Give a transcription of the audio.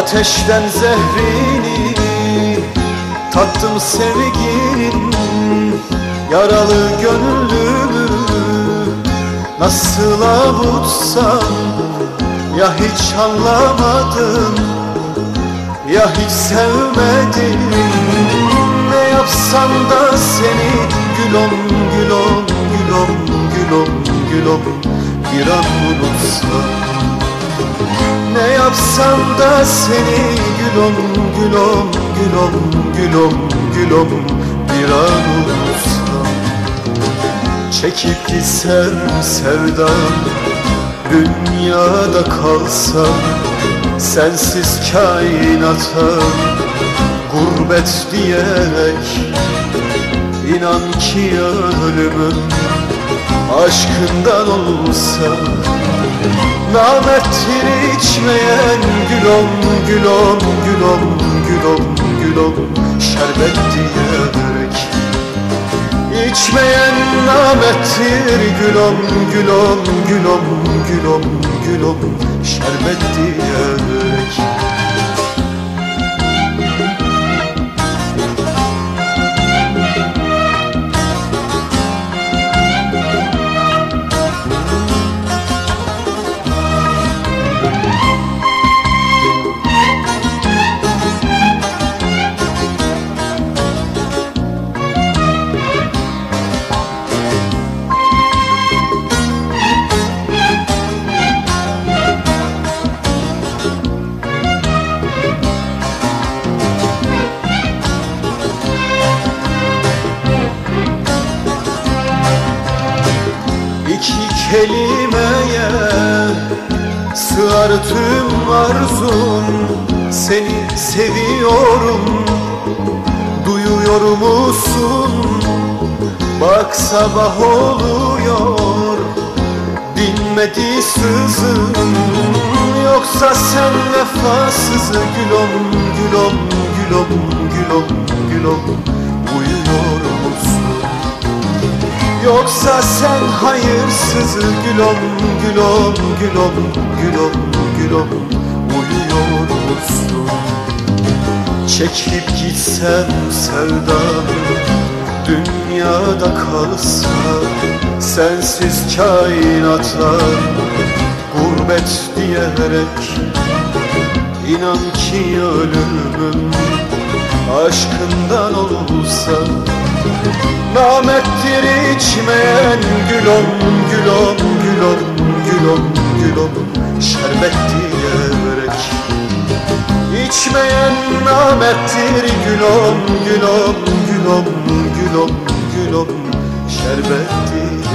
ateşten zehrini Tattım sevginin yaralı gönlümü Nasıl avutsam ya hiç anlamadın Ya hiç sevmedin Ne yapsam da seni gülüm gülüm gülüm gülüm gülüm Bir an unutsam yapsam da seni gülüm gülüm gülüm gülüm gülüm. Bir an unutsam Çekip gitsem sevdam. Dünyada kalsam Sensiz kainata. Gurbet diyerek İnan ki ölümüm. Aşkından olsa Namettir içmeyen gülüm gülüm gülüm gülüm gülüm Şerbet diyerek İçmeyen namettir gülüm gülüm gülüm gülüm gülüm Şerbet diyerek kelimeye sığar tüm arzum Seni seviyorum Duyuyor musun? Bak sabah oluyor Dinmedi sızım Yoksa sen vefasız gülüm gülüm gülüm gülüm gülüm Uyuyor? Yoksa sen hayırsız gülüm gülüm gülüm gülüm gülüm. Uyuyor musun? Çekip gitsem sevdam Dünyada kalsa Sensiz kainata Gurbet diyerek İnan ki ölümüm Aşkından olsa Namettir içmeyen gülüm gülüm gülüm gülüm gülüm Şerbet diyerek İçmeyen namettir gülüm gülüm gülüm gülüm gülüm Şerbet diyerek